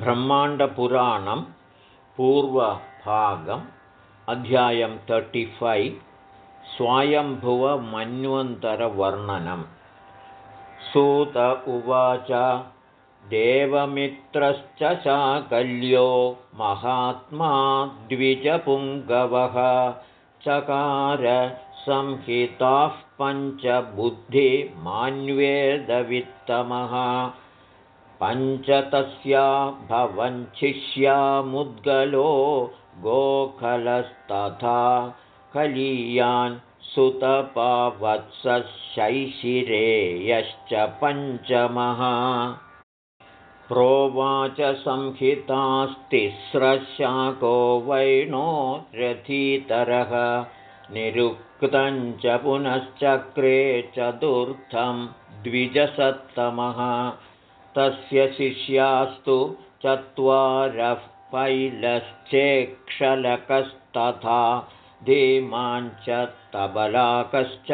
ब्रह्माण्डपुराणं पूर्वभागम् अध्यायं तर्टिफैव् स्वायम्भुवमन्वन्तरवर्णनं सूत उवाच देवमित्रश्च चाकल्यो महात्मा द्विजपुङ्गवः चकार संहिताः पञ्चबुद्धिमान्वेदवित्तमः पञ्च तस्या भवञ्छिष्यामुद्गलो गोखलस्तथा कलीयान् सुतपावत्सशैशिरेयश्च पञ्चमः। प्रोवाच संहितास्तिस्रशाको वैणो रथीतरः। निरुक्तञ्च पुनश्चक्रे चतुर्थं द्विजसत्तमः तस्य शिष्यास्तु चत्वारः पैलश्चेक्षलकस्तथा धीमाञ्च तबलाकश्च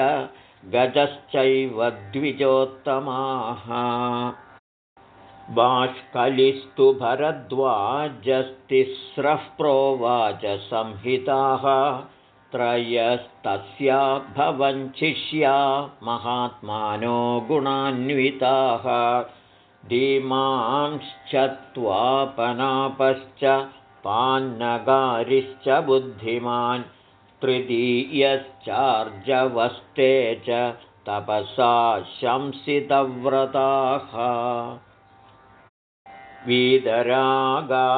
गजश्चैव द्विजोत्तमाः। बाष्कलिस्तु भरद्वाजस्तिस्रः प्रोवाच संहिताः त्रयस्तस्या भवञ्चिष्या महात्मानो गुणान्विताः धीमांश्चत्वापनापश्च पान्नगारिश्च बुद्धिमान् तृतीयश्चार्जवस्ते च तपसा शंसितव्रताः। वीदरागा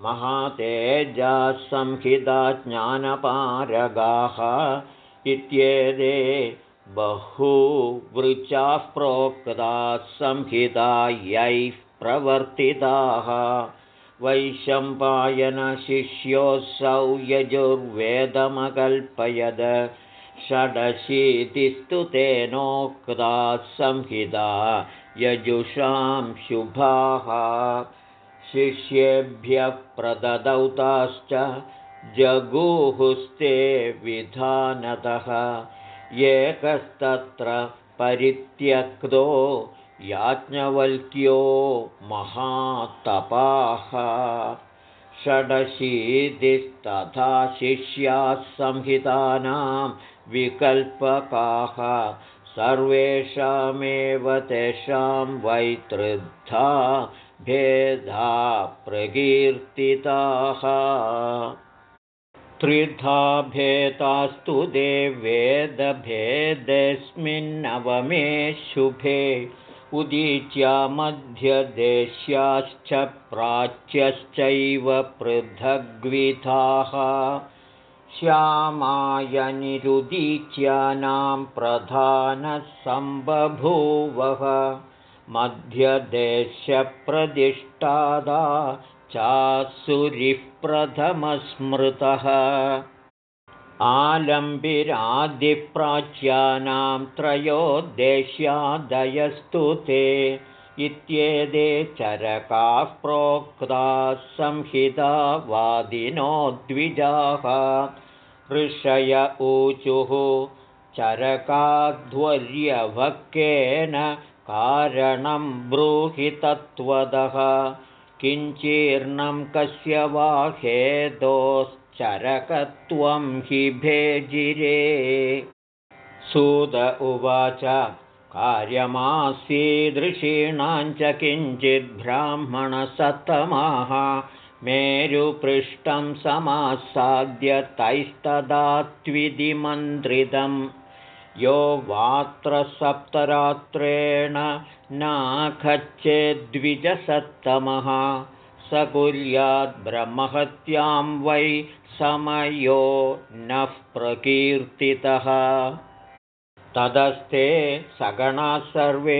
महातेजासंहिता ज्ञानपारगाः इत्येते बहुवृचाः प्रोक्ताः संहितायैः प्रवर्तिताः। वैशम्पायनशिष्योऽसौ यजुर्वेदमकल्पयद। षडशीतिस्तु तेनोक्ताः संहिता यजुषां शुभाः। शिष्येभ्यः प्रददौताश्च जगूहुस्ते विधानतः एकस्तत्र परित्यक्तो याज्ञवल्क्यो महातपाः। षडशीतिस्तथा शिष्याः संहितानां विकल्पकाः। सर्वेषामेव तेषां वैतृद्धा भेदा प्रकीर्तिताः त्रिधा भेदास्तु शुभे उदीच्या मध्यदेश्याश्च प्राच्यश्चैव पृथग्विधाः। श्यामायनिरुदीच्यानां प्रधानः सम्बभूवः मध्यदेशप्रतिष्ठादा चासुरिः प्रथमस्मृतः आलम्बिरादिप्राच्यानां त्रयोद्देश्यादयस्तु ते इत्येते चरकाः प्रोक्ताः संहितावादिनो द्विजाः। ऋषय ऊचुः चरकाध्वर्यभक्केन कारणं ब्रूहि तत्त्वदः किञ्चीर्णं कस्य वा हेतोश्चरकत्वं हि भेजिरे। सुद उवाच कार्यमासीदृषीणां च किञ्चिद्ब्राह्मणसत्तमाः मेरुपृष्ठं समासाद्य तैस्तदात्विधिमन्त्रितम् यो वात्र सप्तरात्रेण नाखच्चेद्विजसत्तमः। स कुर्याद्ब्रह्महत्यां वै समयो नः प्रकीर्तितः। तदस्ते सगणाः सर्वे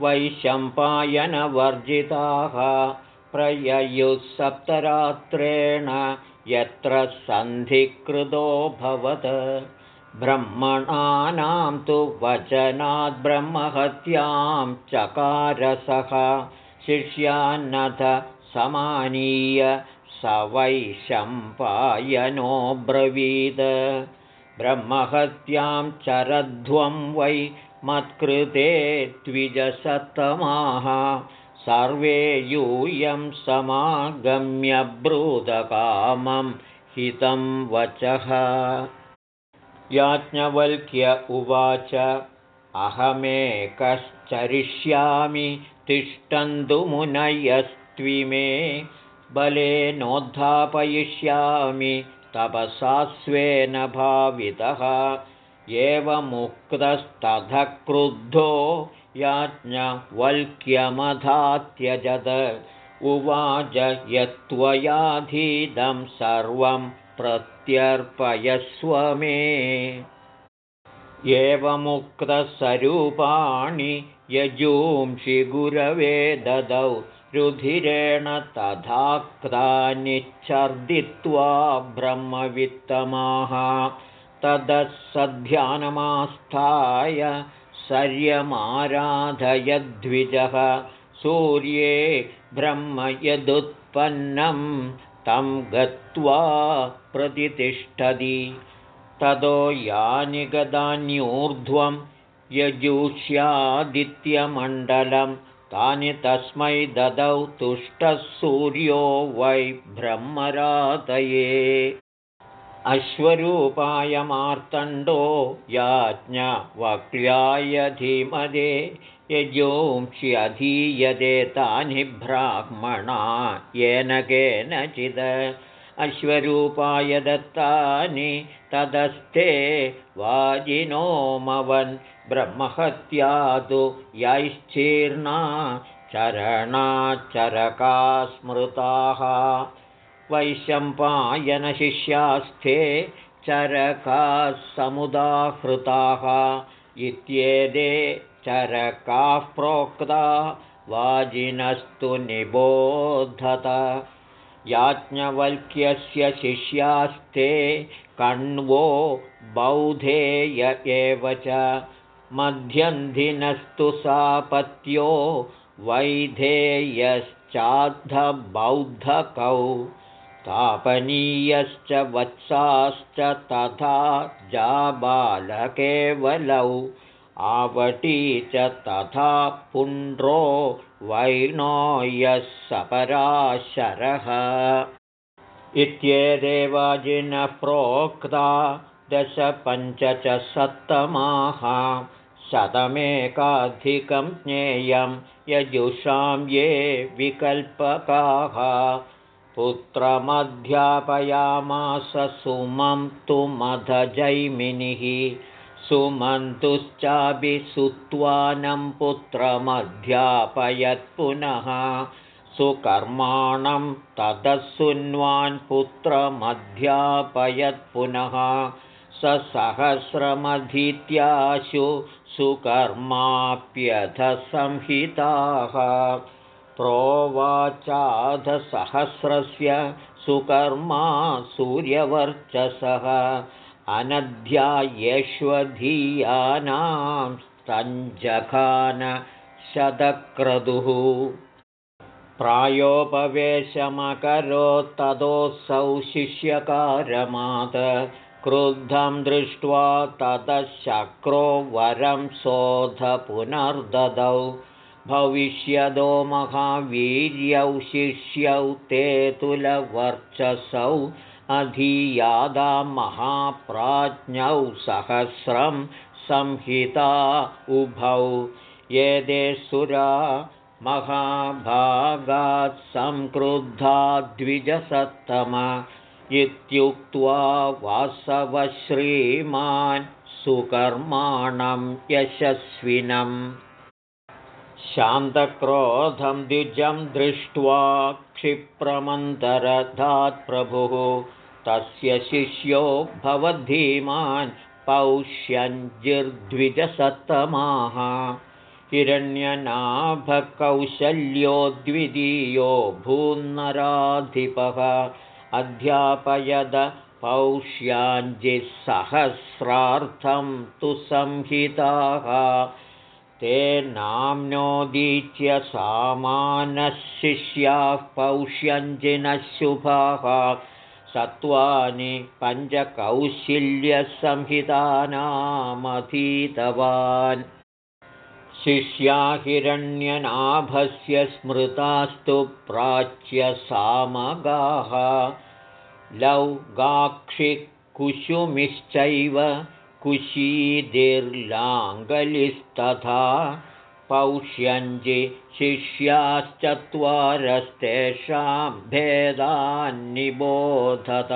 वैशम्पायनवर्जिताः प्रययुः सप्तरात्रेण यत्र सन्धिकृतोऽभवत् ब्रह्मणानां तु वचनाद्ब्रह्महत्यां चकारसः शिष्यान्नथ समानीय स वैशम्पायनो ब्रवीद। ब्रह्महत्यां चरध्वं वै मत्कृते द्विजसत्तमाः। सर्वे यूयं समागम्यब्रूदकामं हितं वचः याज्ञवल्क्य उवाच अहमेकश्चरिष्यामि तिष्ठन्तुमुनयस्त्विमे बलेनोद्धापयिष्यामि तपसा स्वेन भावितः एवमुक्तस्तथ क्रुद्धो याज्ञवल्क्यमधात्यजद उवाच यत्त्वयाधीदं सर्वं प्रत्यर्पयस्व मे एवमुक्तस्वरूपाणि यजूंषि गुरवे ददौ रुधिरेण तथाक्तानिच्छर्दित्वा ब्रह्मवित्तमाः। ततः सध्यानमास्थाय सर्यमाराधयद्विजः सूर्ये ब्रह्म यदुत्पन्नं तं गत्वा प्रतितिष्ठति। ततो यानि गदान्यूर्ध्वं यजुष्यादित्यमण्डलं। तानि तस्मै ददौ तुष्टः सूर्यो वै ब्रह्मरातये। अश्वरूपाय मार्तण्डो याज्ञवक्ल्याय धीमदे यजोंष्यधीयते तानि ब्राह्मणा येन केनचिद अश्वरूपाय दत्तानि तदस्ते वाजिनोमवन् ब्रह्महत्या तु यैश्चीर्णा चरणाचरका स्मृताः वैशम्पायनशिष्यास्थे चरकाः समुदाहृताः इत्येते चरकाः प्रोक्ता वाजिनस्तु निबोधत। याज्ञवल्क्यस्य शिष्यास्ते कण्वो बौधेय एव च। मध्यन्धिनस्तु सापत्यो वैधेयश्चाद्धबौद्धकौ। तापनीयश्च वत्साश्च तथा जाबालकेवलौ आवटी च तथा पुण्ड्रो वैणो यः सपराशरः। इत्येदेवाजिनः प्रोक्ता दश पञ्च च सप्तमाः शतमेकाधिकं ज्ञेयं यजुषां ये विकल्पकाः। पुत्रमध्यापयामास सुमं तु मधजैमिनिः सुमन्तुश्चाभिसुत्वानं पुत्रमध्यापयत्पुनः सुकर्माणं ततः सुन्वान् पुत्रमध्यापयत्पुनः स सहस्रमधीत्याशु सुकर्माप्यथसंहिताः प्रोवाचाधसहस्रस्य सुकर्मा सूर्यवर्चसः अनध्यायेष्वधीयानां शतक्रतुः प्रायोपवेशमकरोत्तदोऽसौ शिष्यकारमाद क्रुद्धं दृष्ट्वा ततः शक्रो वरं शोध पुनर्ददौ भविष्यदो महावीर्यौ शिष्यौ ते तुलवर्चसौ अधीयादा महाप्राज्ञौ सहस्रं संहिता उभौ। ये सुरा महाभागात् संक्रुद्धा द्विजसत्तम इत्युक्त्वा वासवश्रीमान् सुकर्माणं यशस्विनम्। शान्तक्रोधं द्विजं दृष्ट्वा क्षिप्रमन्तरधात्प्रभुः तस्य शिष्यो भवद्धीमान् पौष्यञ्जिर्द्विजसत्तमाः। हिरण्यनाभकौशल्यो द्वितीयो भून्नराधिपः अध्यापयद पौष्याञ्जिस्सहस्रार्थं तु संहिताः। ते नाम्नोदीच्य सामानः शिष्याः पौष्यञ्जिनः शुभाः सत्त्वानि पञ्चकौशिल्यसंहितानामधीतवान्। शिष्या हिरण्यनाभस्य स्मृतास्तु प्राच्यसामगाः। लौगाक्षिकुशुमिश्चैव कुशीदिर्लाङ्गलिस्तथा पौष्यञ्जि शिष्याश्चत्वारस्तेषां भेदान्निबोधत।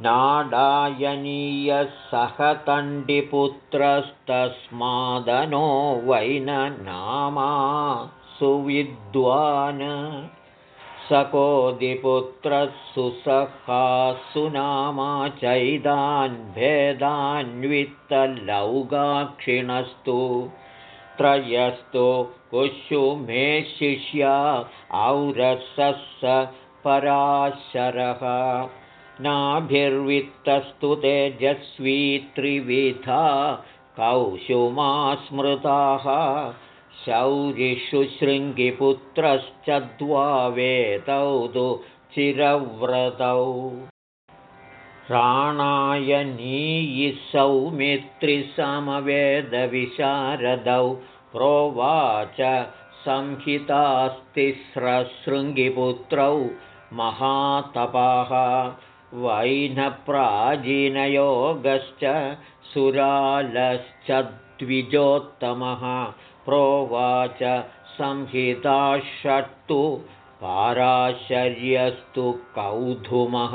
नाडायनीयः सहतण्डिपुत्रस्तस्मादनो वैननामा सुविद्वान्। सकोदिपुत्रः सुसखासुनामा चैदान् भेदान्वित्तलौगाक्षिणस्तु त्रयस्तु कुशुमे शिष्या औरसः स पराशरः। नाभिर्वित्तस्तु तेजस्वी त्रिविधा कौशुमा स्मृताः शौरिषु शृङ्गिपुत्रश्च द्वावेतौ तु चिरव्रतौ। राणायनीयिसौमित्रिसमवेदविशारदौ प्रोवाच संहितास्तिस्रशृङ्गिपुत्रौ महातपाः वैनप्राजीनयोगश्च सुरालश्च द्विजोत्तमः प्रोवाच संहिताषट्तु पाराशर्यस्तु कौधुमः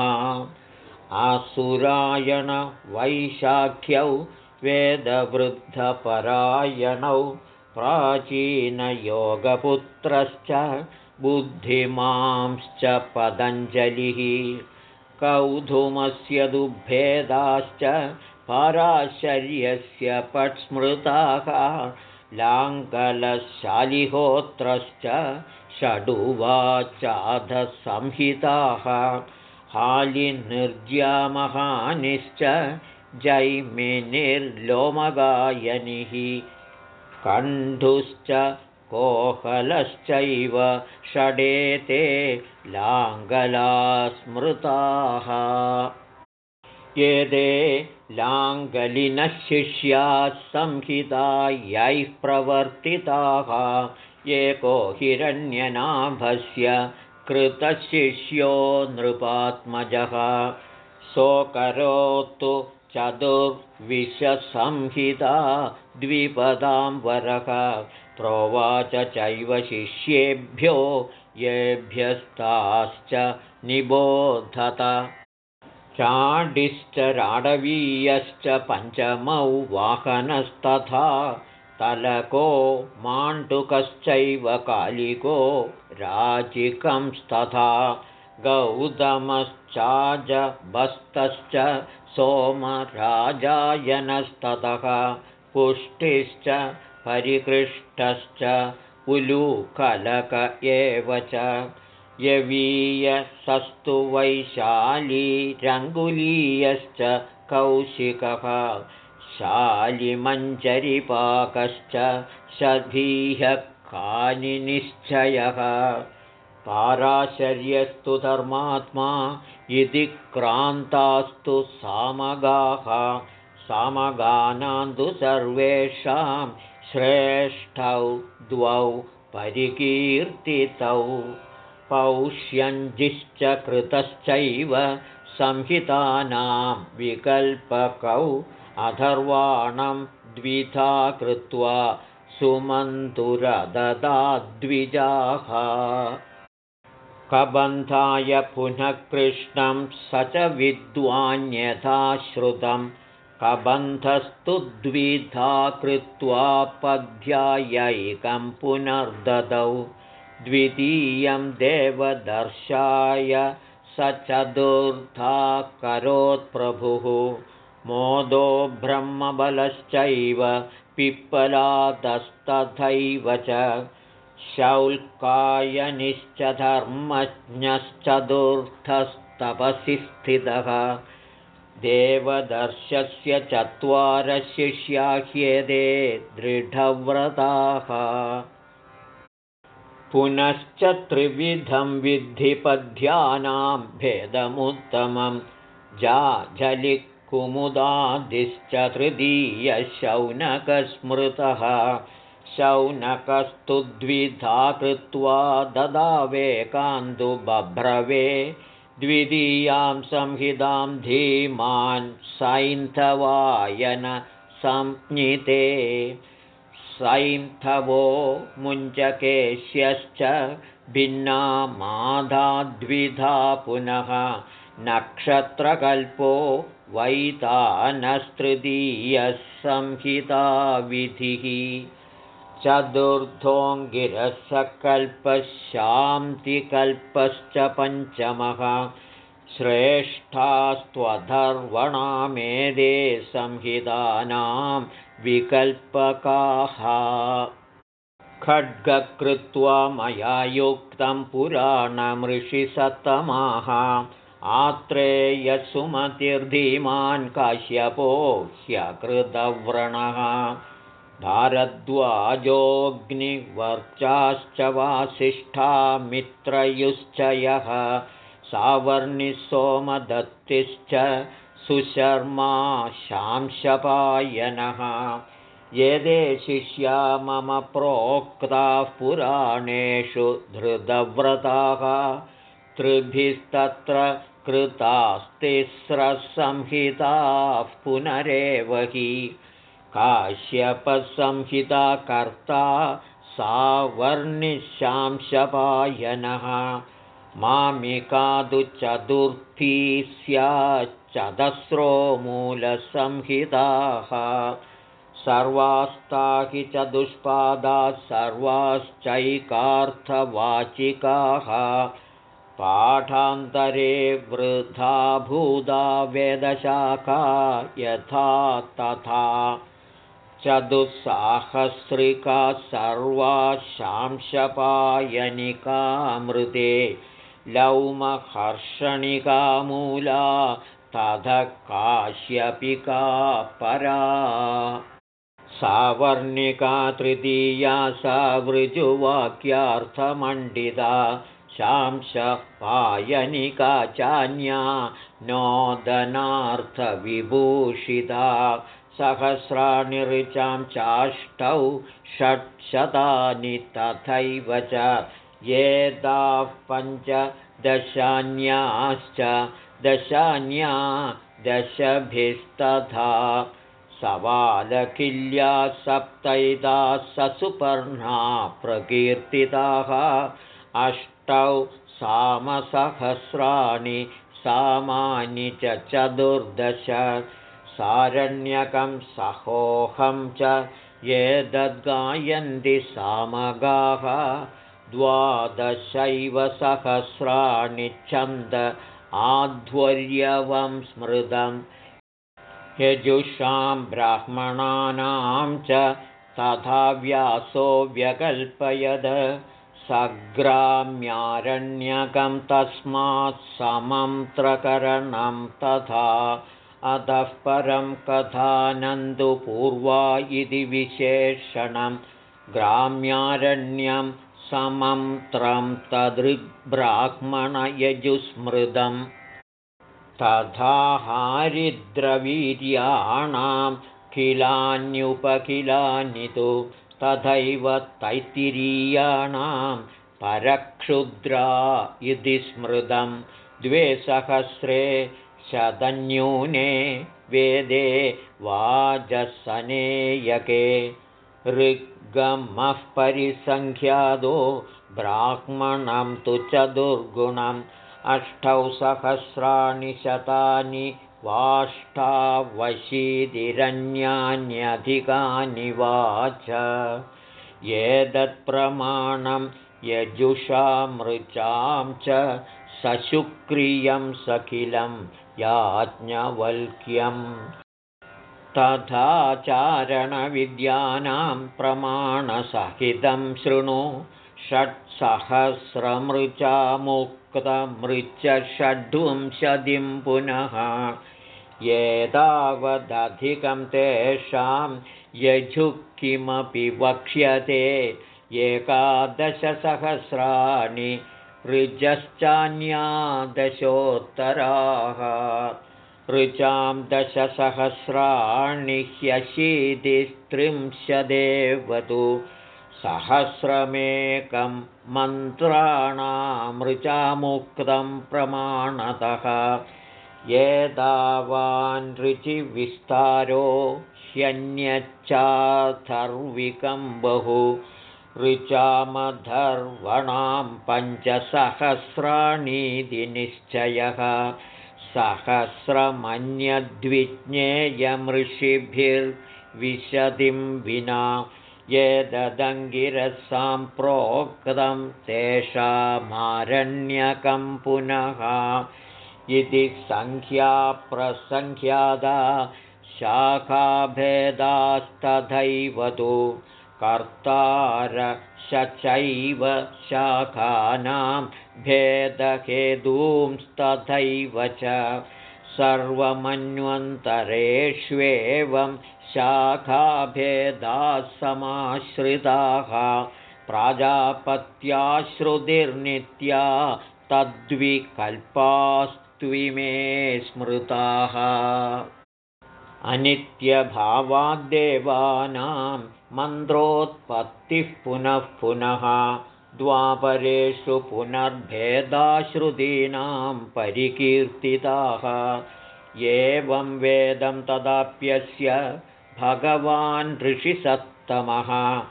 असुरायणवैशाख्यौ वेदवृद्धपरायणौ प्राचीनयोगपुत्रश्च बुद्धिमांश्च पतञ्जलिः कौधुमस्य दुभेदाश्च पाराशर्यस्य पट्स्मृताः लाङ्गलशालिहोत्रश्च षडुवाचाधसंहिताः हालिनिर्ज्यामहानिश्च जैमिनिर्लोमगायनिः कण्ठुश्च कोहलश्चैव षडेते लाङ्गला स्मृताः एते लाङ्गलिनः शिष्याः संहितायैः प्रवर्तिताः एको हिरण्यनाभस्य कृतशिष्यो नृपात्मजः। सोकरोतु चतुर्विशसंहिता वरः प्रोवाच चैव शिष्येभ्यो येभ्यस्ताश्च निबोधत। चाडिश्च राडवीयश्च पञ्चमौ वाहनस्तथा तलको माण्डुकश्चैव कालिको राजिकंस्तथा गौतमश्चाजबस्तश्च सोमराजायनस्ततः पुष्टिश्च परिकृष्टश्च उलूकलक एव च। यवीयसस्तु वैशालीरङ्गुलीयश्च कौशिकः शालिमञ्जरिपाकश्च कानिनिश्चयः। पाराशर्यस्तु धर्मात्मा इति क्रान्तास्तु सामगाः सामगानान्तु सर्वेषां श्रेष्ठौ द्वौ परिकीर्तितौ। पौष्यञ्जिश्च कृतश्चैव संहितानां विकल्पकौ अथर्वाणं द्विधा कृत्वा सुमन्तुरददाद्विजाः कबन्धाय पुनः कृष्णं स च विद्वान्यथा श्रुतं कबन्धस्तु द्विधा कृत्वा पध्यायैकं पुनर्ददौ। द्वितीयं देवदर्शाय स चतुर्था करोत्प्रभुः मोदो ब्रह्मबलश्चैव पिप्पलादस्तथैव च शौल्कायनिश्च धर्मज्ञश्चतुर्थस्तपसि स्थितः। देवदर्शस्य चत्वारशिष्याह्येदे दृढव्रताः। पुनश्च त्रिविधं विद्धिपद्यानां भेदमुत्तमं जाझलिकुमुदादिश्च तृतीयशौनकस्मृतः शौनकस्तु द्विधा कृत्वा ददावेकान्दुबभ्रवे द्वितीयां संहितां धीमान् सैन्धवायन संज्ञिते। सैन्धवो मुञ्चकेश्यश्च भिन्ना माधाद्विधा पुनः नक्षत्रकल्पो वैतानस्तृतीयः संहिताविधिः चतुर्थोऽङ्गिरसकल्पशान्तिकल्पश्च पञ्चमः। श्रेष्ठास्त्वधर्वणामेदे संहितानां विकल्पकाः। खड्गकृत्वा मया युक्तं पुराणमृषिसत्तमाः। आत्रेयसुमतिर्धीमान् काश्यपो ह्यकृतव्रणः भारद्वाजोऽग्निवर्चाश्च वासिष्ठा मित्रयुश्च यः सावर्णिसोमदत्तिश्च सुशर्मा शांशपायनः। यदे शिष्या मम प्रोक्ताः पुराणेषु धृतव्रताः। त्रिभिस्तत्र कृतास्तिस्रसंहिताः पुनरेव हि काश्यपसंहिताकर्ता सावर्णिशांशपायनः मामिकादु चतुर्थी स्याच्चतस्रो मूलसंहिताः सर्वास्ता हि चतुष्पादाः सर्वाश्चैकार्थवाचिकाः। पाठान्तरे वृथा भूदा वेदशाखा यथा तथा चतुस्साहस्रिका सर्वाशांशपायनिकामृते लौमहर्षणिका मूला तथा काश्यपिका परा। सावर्णिका तृतीया सा वृजुवाक्यार्थमण्डिता शांशपायनिका चान्या नोदनार्थविभूषिता सहस्राणि ऋचां चाष्टौ षट्शतानि तथैव च येदाः पञ्चदशान्याश्च दशान्या दशभिस्तथा सवालकिल्या सप्तैदा ससुपर्णा प्रकीर्तिताः अष्टौ सामसहस्राणि सामानि च चतुर्दश सारण्यकं सहोहं च ये दद्गायन्ति सामगाः द्वादशैव सहस्राणि छन्द आध्वर्यवं स्मृतं यजुषां ब्राह्मणानां च तथा व्यासो व्यकल्पयद। सग्राम्यारण्यकं तस्मात् समन्त्रकरणं तथा अतः परं कथानन्दुपूर्वा इति विशेषणं। ग्राम्यारण्यं समन्त्रं तदृग्ब्राह्मणयजुस्मृतं तथा हारिद्रवीर्याणां किलान्युपकिलानि तु तथैव तैत्तिरीयाणां परक्षुद्रा इति स्मृतं द्वे सहस्रे शतन्यूने वेदे वाजसनेयके। ऋग्गमः परिसङ्ख्यादो ब्राह्मणं तु चतुर्गुणम् अष्टौ सहस्राणि शतानि वाष्टावशीतिरन्यान्यधिकानि वाच। एतत्प्रमाणं यजुषामृचां च सशुक्रियं सखिलं याज्ञवल्क्यम्। तथा चारणविद्यानां प्रमाणसहितं शृणु षट्सहस्रमृचामुक्तमृच षड्विंशतिं पुनः। एतावदधिकं तेषां यजुः किमपि वक्ष्यते। एकादशसहस्राणि ऋजश्चान्यादशोत्तराः ऋचां दशसहस्राणि ह्यशीतिस्त्रिंशदेव तु सहस्रमेकं मन्त्राणामृचामुक्तं प्रमाणतः एतावान् ऋचिविस्तारो ह्यन्यच्चाथर्विकं बहु ऋचामधर्वणां पञ्चसहस्राणीति निश्चयः सहस्रमन्यद्विज्ञेयमृषिभिर्विशतिं विना ये ददङ्गिरसां प्रोक्तं तेषामारण्यकं पुनः। इति सङ्ख्याप्रसङ्ख्यादा शाखाभेदास्तथैव तु कर्तारशचैव शाखानां भेदहेतूंस्तथैव च सर्वमन्वन्तरेष्वेवं शाखाभेदाः समाश्रिताः प्राजापत्याश्रुतिर्नित्या तद्विकल्पास्त्विमे स्मृताः अनित्यभावाद्देवानां मन्त्रोत्पत्तिः पुनः पुनः द्वापरेषु पुनर्भेदाश्रुतीनां परिकीर्तिताः। एवं वेदं तदाप्यस्य भगवान् ऋषिसत्तमः।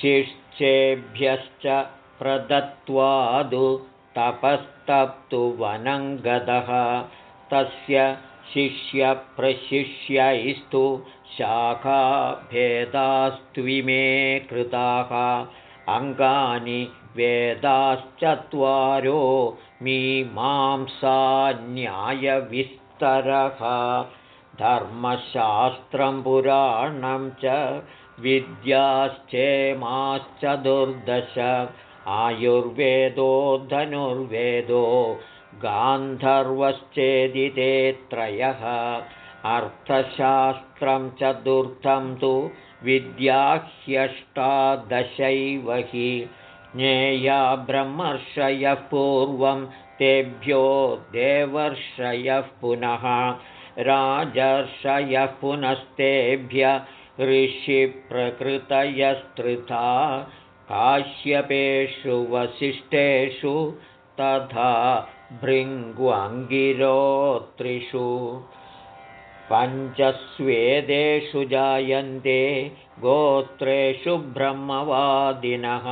शिष्येभ्यश्च प्रदत्त्वादु तपस्तप्तु वनङ्गदः तस्य शिष्यप्रशिष्यैस्तु शाखाभेदास्त्विमे कृताः। अङ्गानि वेदाश्चत्वारो न्यायविस्तरः धर्मशास्त्रं पुराणं च विद्याश्चेमाश्चतुर्दश। आयुर्वेदो धनुर्वेदो गान्धर्वश्चेदिते त्रयः। अर्थशास्त्रं चतुर्थं तु विद्याह्यष्टादशैव हि। ज्ञेया ब्रह्मर्षयः पूर्वं तेभ्यो देवर्षयः पुनः। राजर्षयः पुनस्तेभ्य ऋषिप्रकृतयस्तृथा। काश्यपेषु वसिष्ठेषु तथा भृङ्ग्वङ्गिरोत्रिषु पञ्चस्वेदेषु जायन्ते गोत्रेषु ब्रह्मवादिनः।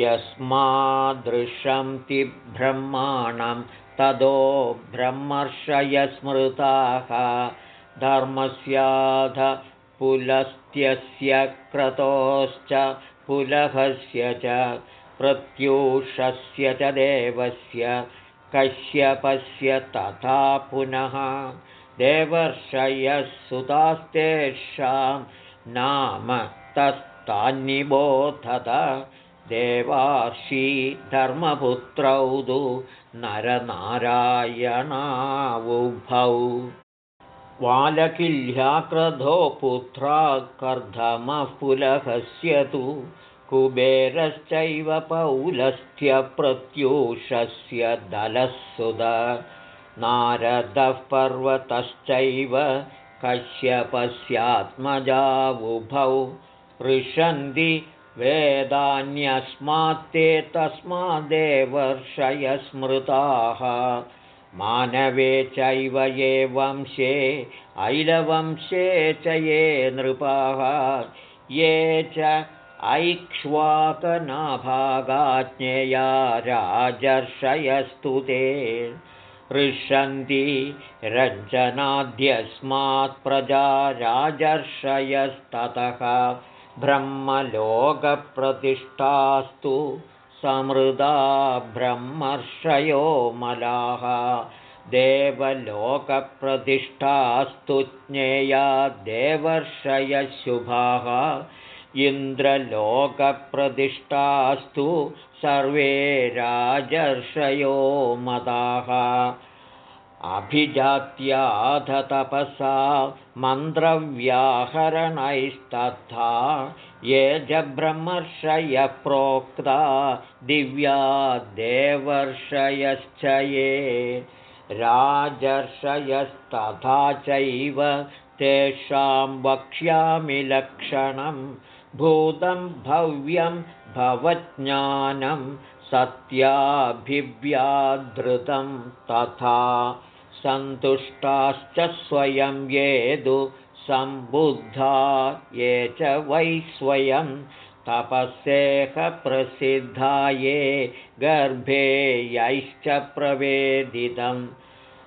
यस्मादृशन्ति ब्रह्माणं ततो ब्रह्मर्षयस्मृताः धर्मस्याध पुलस्त्यस्य क्रतोश्च पुलहस्य च प्रत्यूषस्य च देवस्य कश्यपस्य तथा पुनः देवर्षयः सुतास्तेषां नाम तस्तान्निबोधत देवार्षि धर्मपुत्रौ तु नरनारायणावुभौ। वालकिल्याक्रधो पुत्रा कर्धमः पुलहस्य तु कुबेरश्चैव पौलस्थ्यप्रत्यूषस्य दलः सुध नारदः पर्वतश्चैव कश्यपस्यात्मजावुभौ पृषन्ति वेदान्यस्मात्ते तस्मादेवर्षयस्मृताः मानवे चैव ये वंशे ऐलवंशे च ये नृपाः। ये च ऐक्ष्वाकनाभागाज्ञेया राजर्षयस्तु ते। ऋषन्ति रञ्जनाद्यस्मात् प्रजा राजर्षयस्ततः। ब्रह्मलोकप्रतिष्ठास्तु समृदा ब्रह्मर्षयो मलाः। देवलोकप्रतिष्ठास्तु ज्ञेया देवर्षयशुभाः इन्द्रलोकप्रतिष्ठास्तु सर्वे राजर्षयो मदाः। अभिजात्याधतपसा मन्त्रव्याहरणैस्तथा। ये च ब्रह्मर्षयः प्रोक्ता दिव्या देवर्षयश्च ये। राजर्षयस्तथा चैव तेषां वक्ष्यामि लक्षणं भूतं भव्यं भवज्ञानं सत्याभिव्याधृतं तथा सन्तुष्टाश्च स्वयं येदु सम्बुद्धा ये च वै स्वयं तपस्येकप्रसिद्धा ये गर्भे यैश्च प्रवेदितं